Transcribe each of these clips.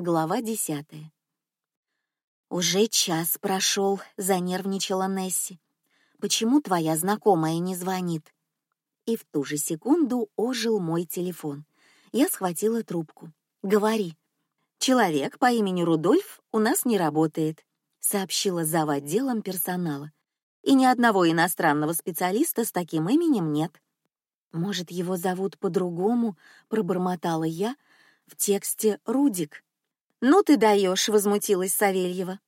Глава десятая. Уже час прошел, занервничала Несси. Почему твоя знакомая не звонит? И в ту же секунду ожил мой телефон. Я схватила трубку. Говори. Человек по имени Рудольф у нас не работает, сообщила зав. отделом персонала. И ни одного иностранного специалиста с таким именем нет. Может, его зовут по-другому? пробормотала я. В тексте Рудик. Ну ты даешь, возмутилась Савельева.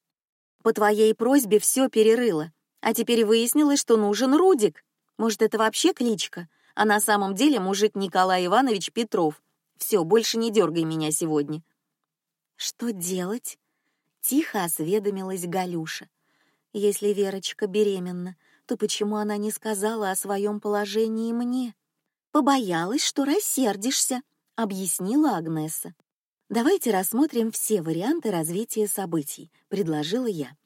По твоей просьбе все перерыла, а теперь выяснилось, что нужен Рудик. Может, это вообще кличка, а на самом деле мужик Николай Иванович Петров. Все, больше не дергай меня сегодня. Что делать? Тихо осведомилась Галюша. Если Верочка беременна, то почему она не сказала о своем положении мне? Побоялась, что рассердишься, объяснила Агнеса. Давайте рассмотрим все варианты развития событий, предложила я.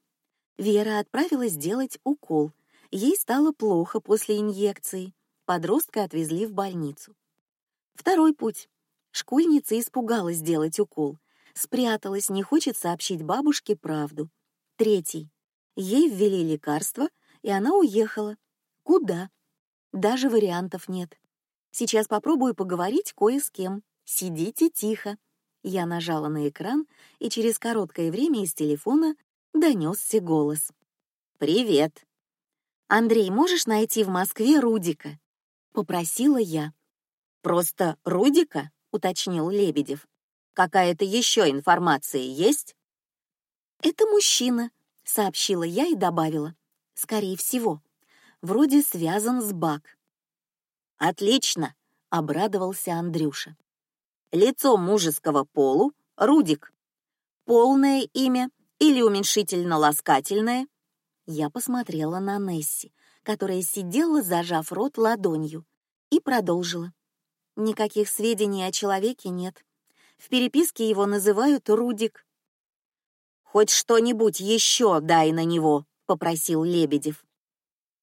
Вера отправилась делать укол. Ей стало плохо после инъекции. Подростка отвезли в больницу. Второй путь. Школьница испугалась делать укол, спряталась, не хочет сообщить бабушке правду. Третий. Ей ввели лекарство, и она уехала. Куда? Даже вариантов нет. Сейчас попробую поговорить кое с кем. Сидите тихо. Я нажала на экран, и через короткое время из телефона донесся голос. Привет. Андрей, можешь найти в Москве Рудика? Попросила я. Просто Рудика? уточнил Лебедев. Какая-то еще информация есть? Это мужчина, сообщила я и добавила. Скорее всего, вроде связан с Бак. Отлично, обрадовался Андрюша. Лицо мужеского полу — Рудик. Полное имя или уменьшительно-ласкательное? Я посмотрела на Несси, которая сидела, зажав рот ладонью, и продолжила. Никаких сведений о человеке нет. В переписке его называют Рудик. Хоть что-нибудь еще дай на него, попросил Лебедев.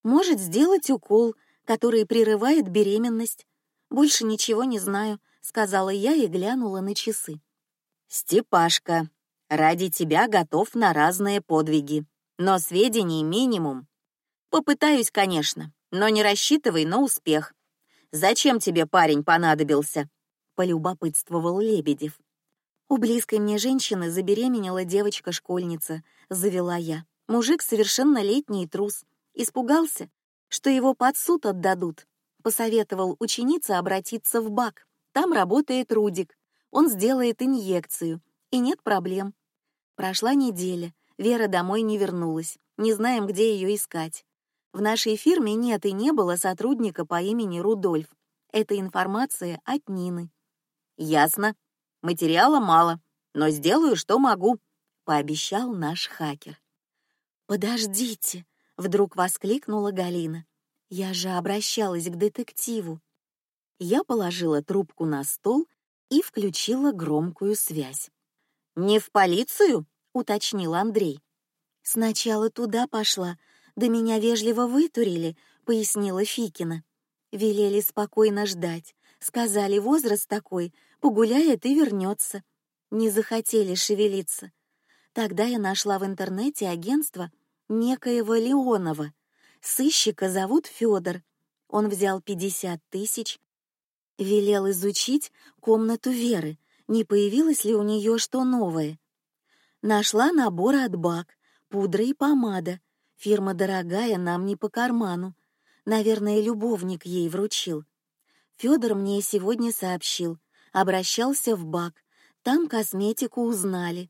Может сделать укол, который прерывает беременность. Больше ничего не знаю, сказала я и глянула на часы. Степашка, ради тебя готов на разные подвиги, но сведений минимум. Попытаюсь, конечно, но не рассчитывай на успех. Зачем тебе парень понадобился? Полюбопытствовал Лебедев. У близкой мне женщины забеременела девочка-школьница, завела я. Мужик совершеннолетний трус, испугался, что его под суд отдадут. Посоветовал ученице обратиться в БАК. Там работает Рудик. Он сделает инъекцию, и нет проблем. Прошла неделя, Вера домой не вернулась. Не знаем, где ее искать. В нашей фирме нет и не было сотрудника по имени Рудольф. Это информация от Нины. Ясно. Материала мало, но сделаю, что могу, пообещал наш хакер. Подождите, вдруг воскликнула Галина. Я же обращалась к детективу. Я положила трубку на стол и включила громкую связь. Не в полицию, уточнил Андрей. Сначала туда пошла, да меня вежливо вытурили, пояснила Фикина. Велели спокойно ждать, сказали возраст такой, погуляет и вернется. Не захотели шевелиться. Тогда я нашла в интернете агентство некоего Леонова. Сыщика зовут Федор. Он взял пятьдесят тысяч, велел изучить комнату Веры, не появилось ли у нее что новое. Нашла набор от Бак, пудра и помада, Фирма дорогая, нам не по карману. Наверное, любовник ей вручил. Федор мне сегодня сообщил, обращался в бак, там косметику узнали.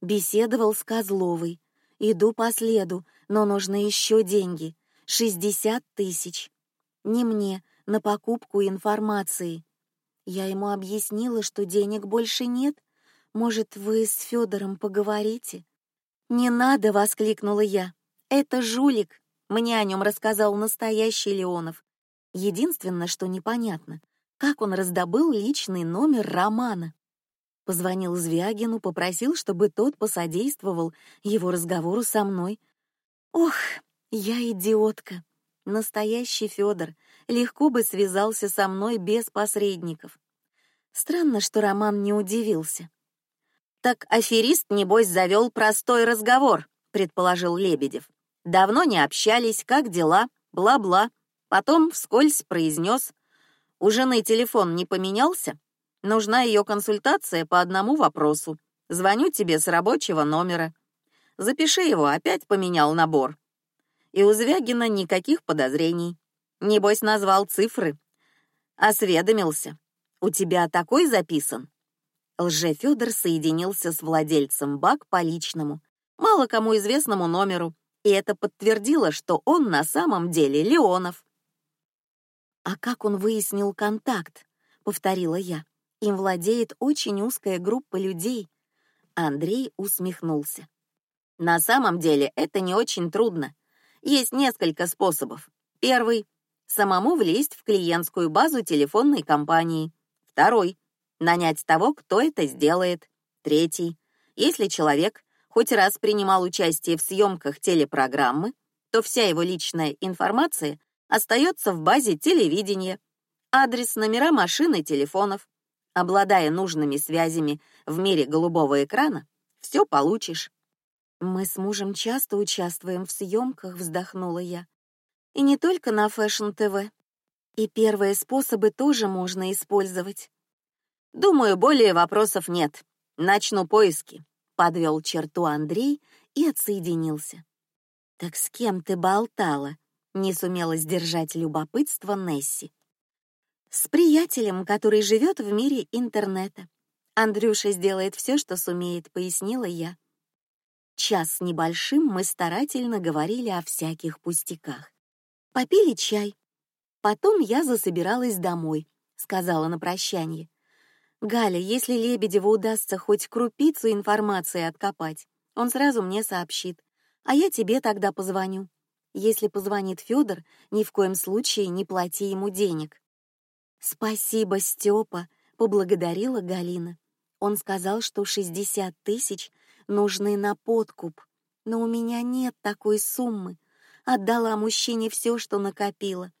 Беседовал с Козловой. Иду по следу, но нужны еще деньги, шестьдесят тысяч. Не мне, на покупку информации. Я ему объяснила, что денег больше нет. Может, вы с Федором поговорите? Не надо, воскликнула я. Это жулик. Мне о нем рассказал настоящий Леонов. Единственное, что непонятно, как он раздобыл личный номер Романа. Позвонил Звягину, попросил, чтобы тот посодействовал его разговору со мной. Ох, я идиотка. Настоящий Федор легко бы связался со мной без посредников. Странно, что Роман не удивился. Так аферист небось завел простой разговор, предположил Лебедев. Давно не общались, как дела, бла-бла. Потом вскользь произнес: "У жены телефон не поменялся? Нужна ее консультация по одному вопросу. Звоню тебе с рабочего номера. Запиши его, опять поменял набор". И у Звягина никаких подозрений. Небось назвал цифры. Осведомился. У тебя такой записан? Лже Федор соединился с владельцем бак по личному, мало кому известному номеру, и это подтвердило, что он на самом деле Леонов. А как он выяснил контакт? Повторила я. Им владеет очень узкая группа людей. Андрей усмехнулся. На самом деле это не очень трудно. Есть несколько способов. Первый — самому влезть в клиентскую базу телефонной компании. Второй нанять того, кто это сделает. Третий. Если человек хоть раз принимал участие в съемках телепрограммы, то вся его личная информация остается в базе телевидения. Адрес, номера машин и телефонов. Обладая нужными связями в мире голубого экрана, все получишь. Мы с мужем часто участвуем в съемках, вздохнула я. И не только на Fashion TV. И первые способы тоже можно использовать. Думаю, более вопросов нет. Начну поиски. Подвел черту Андрей и отсоединился. Так с кем ты болтала? Не сумела сдержать любопытство Несси. С приятелем, который живет в мире интернета. Андрюша сделает все, что сумеет, пояснила я. Час небольшим мы старательно говорили о всяких пустяках. Попили чай. Потом я засобиралась домой, сказала на прощание. Галя, если Лебедеву удастся хоть крупицу информации откопать, он сразу мне сообщит, а я тебе тогда позвоню. Если позвонит Федор, ни в коем случае не плати ему денег. Спасибо, Степа, поблагодарила Галина. Он сказал, что шестьдесят тысяч нужны на подкуп, но у меня нет такой суммы. Отдала мужчине все, что накопила.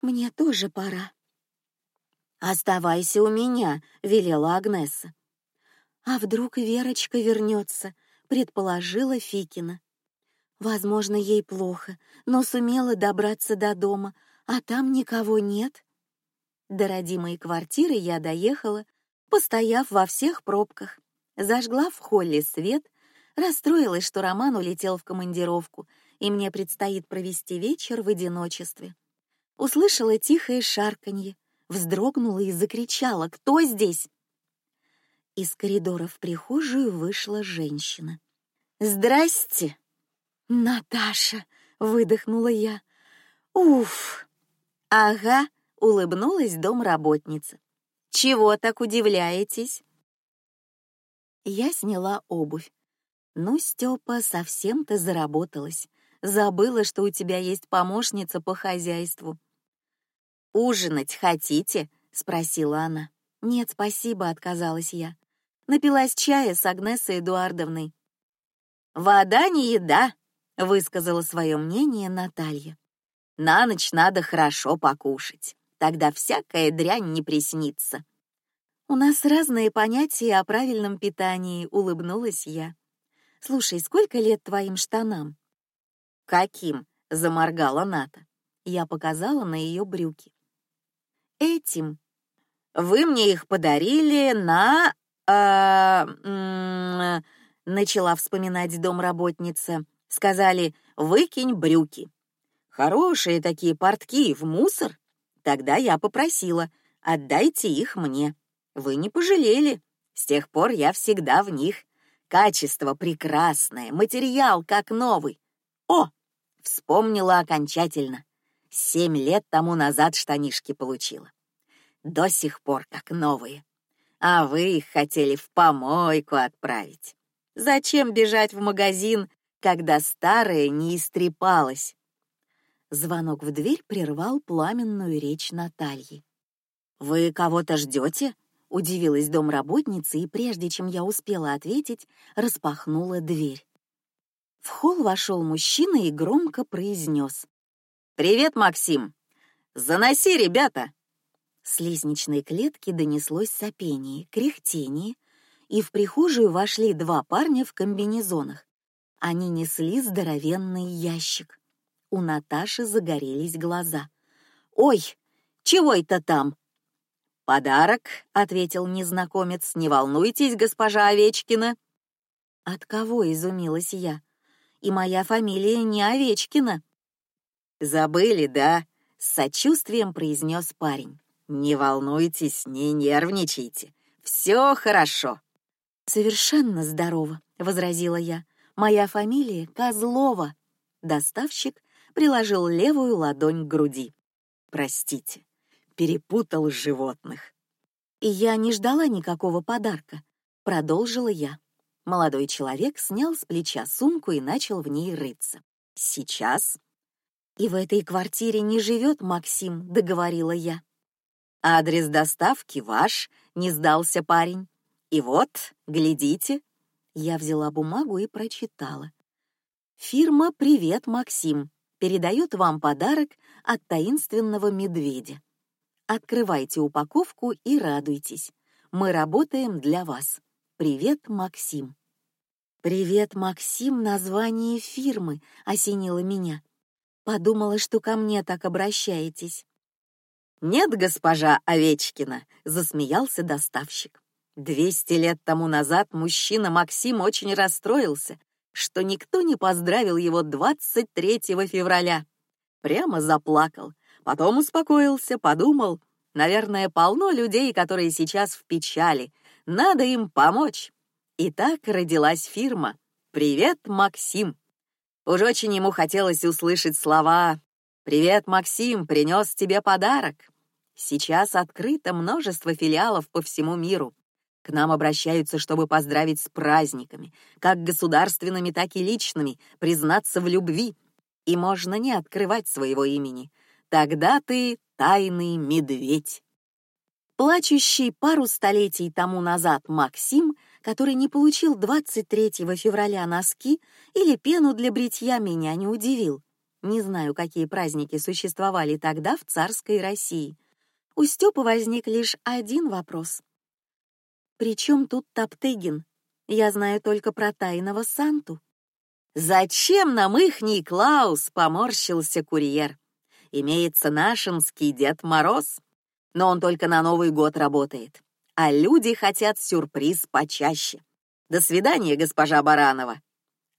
Мне тоже пора. Оставайся у меня, велела Агнеса. А вдруг Верочка вернется, предположила Фикина. Возможно, ей плохо, но сумела добраться до дома, а там никого нет. До родимой квартиры я доехала, постояв во всех пробках, зажгла в холле свет, расстроилась, что Роман улетел в командировку, и мне предстоит провести вечер в одиночестве. Услышала тихое шарканье, вздрогнула и закричала: "Кто здесь?" Из коридора в прихожую вышла женщина. "Здрасте, Наташа", выдохнула я. "Уф, ага", улыбнулась домработница. "Чего так удивляетесь?" Я сняла обувь. Ну, Степа, совсем ты заработалась. Забыла, что у тебя есть помощница по хозяйству. Ужинать хотите? спросила она. Нет, спасибо, отказалась я. Напилась чая с Агнесой Эдуардовной. Вода не еда, высказала свое мнение Наталья. На ночь надо хорошо покушать, тогда всякая дрянь не приснится. У нас разные понятия о правильном питании, улыбнулась я. Слушай, сколько лет твоим штанам? Каким? заморгала Ната. Я показала на ее брюки этим. Вы мне их подарили на... Э, начала вспоминать домработница. Сказали, выкинь брюки. Хорошие такие портки в мусор. Тогда я попросила, отдайте их мне. Вы не пожалели. С тех пор я всегда в них. Качество прекрасное, материал как новый. О, вспомнила окончательно. Семь лет тому назад штанишки получила. До сих пор как новые. А вы их хотели в помойку отправить. Зачем бежать в магазин, когда старое не истрепалось? Звонок в дверь прервал пламенную речь Натальи. Вы кого-то ждете? Удивилась домработница и прежде чем я успела ответить, распахнула дверь. В холл вошел мужчина и громко произнес: Привет, Максим. Заноси, ребята. С лестничной клетки донеслось сопение, кряхтение, и в прихожую вошли два парня в комбинезонах. Они несли здоровенный ящик. У Наташи загорелись глаза. Ой, чего это там? Подарок, ответил незнакомец. Не волнуйтесь, госпожа Овечкина. От кого изумилась я? И моя фамилия не Овечкина. Забыли, да? С сочувствием произнес парень. Не волнуйтесь, не нервничайте, все хорошо. Совершенно здорово, возразила я. Моя фамилия Козлова. Доставщик приложил левую ладонь к груди. Простите, перепутал животных. И я не ждала никакого подарка. Продолжила я. Молодой человек снял с плеча сумку и начал в ней рыться. Сейчас. И в этой квартире не живет Максим, договорила я. Адрес доставки ваш, не сдался парень. И вот, глядите. Я взяла бумагу и прочитала. Фирма Привет, Максим передает вам подарок от таинственного медведя. Открывайте упаковку и радуйтесь. Мы работаем для вас. Привет, Максим. Привет, Максим. Название фирмы осенило меня. Подумала, что ко мне так обращаетесь. Нет, госпожа Овечкина, засмеялся доставщик. Двести лет тому назад мужчина Максим очень расстроился, что никто не поздравил его 23 февраля. Прямо заплакал, потом успокоился, подумал, наверное, полно людей, которые сейчас в печали, надо им помочь. И так родилась фирма. Привет, Максим. Уж очень ему хотелось услышать слова «Привет, Максим, принес тебе подарок». Сейчас открыто множество филиалов по всему миру. К нам обращаются, чтобы поздравить с праздниками, как государственными, так и личными, признаться в любви. И можно не открывать своего имени. Тогда ты тайный медведь. Плачущий пару столетий тому назад Максим, который не получил 23 февраля носки или пену для бритья, меня не удивил. Не знаю, какие праздники существовали тогда в царской России. У Степы возник лишь один вопрос: причем тут Топтыгин? Я знаю только про тайного Санту. Зачем нам ихний Клаус? Поморщился курьер. Имеется нашинский Дед Мороз, но он только на Новый год работает, а люди хотят сюрприз почаще. До свидания, госпожа Баранова.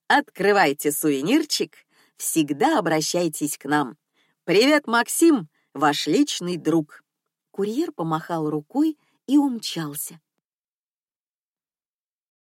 Открывайте сувенирчик, всегда обращайтесь к нам. Привет, Максим, ваш личный друг. Курьер помахал рукой и умчался.